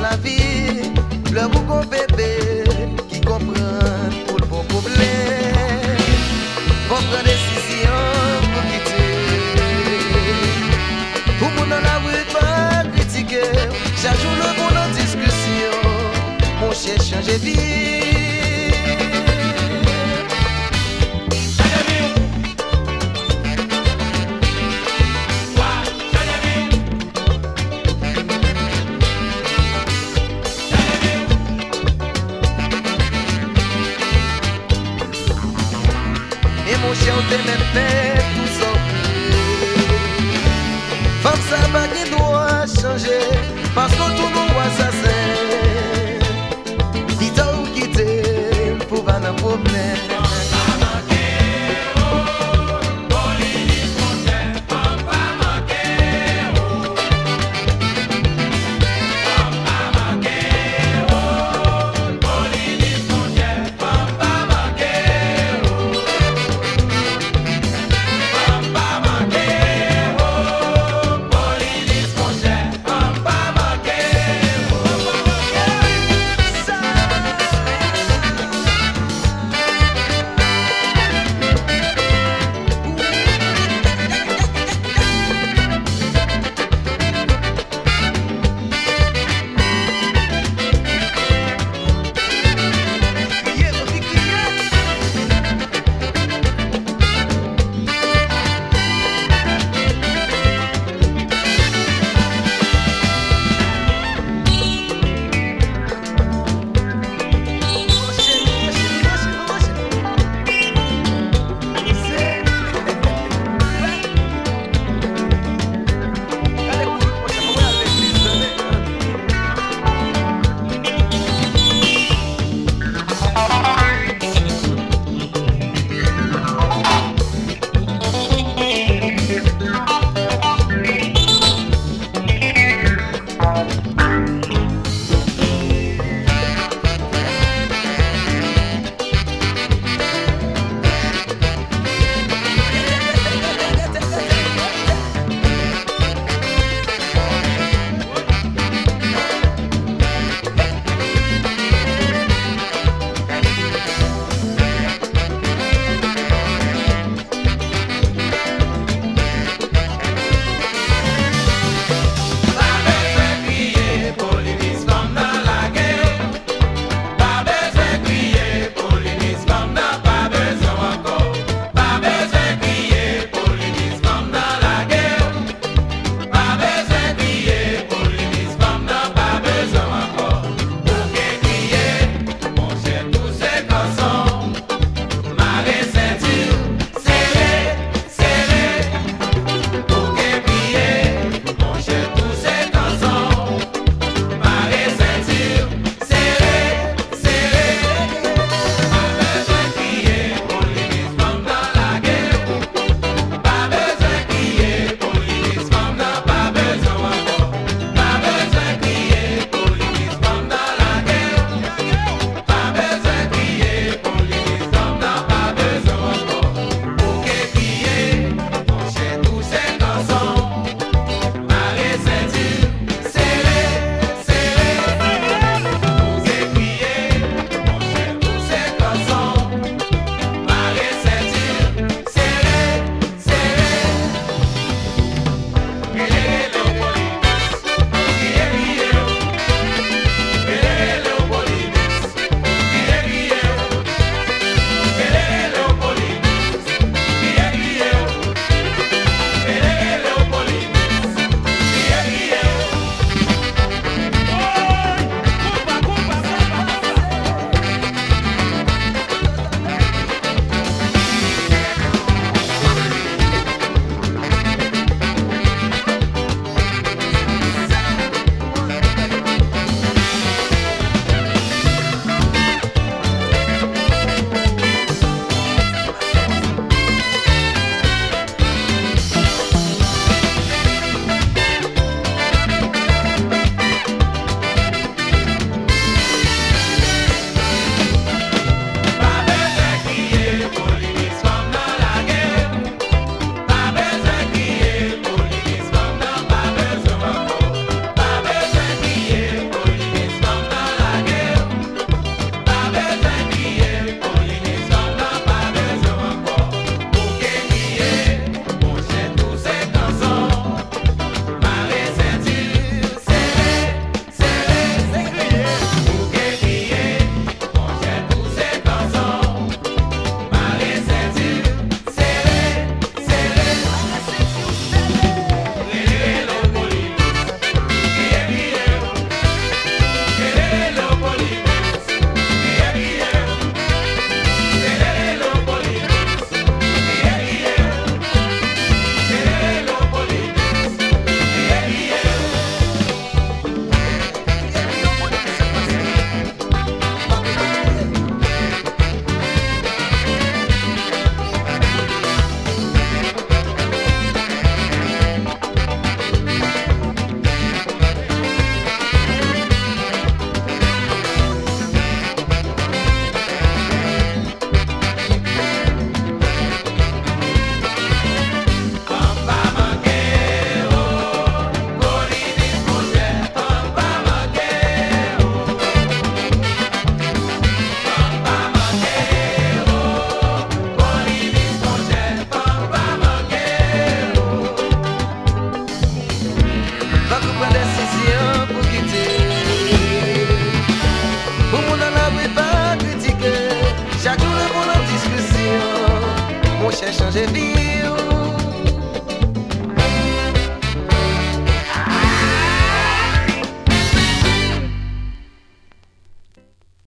la vie. Le ou bébé qui comprend pour le bon problème. Faut prendre décision pour quitter. Mon dans la rue, pas critiquer. Chaque jour, le bon en discussion. Mon cher changer vie. Sa pa gen do a chanje chanje vi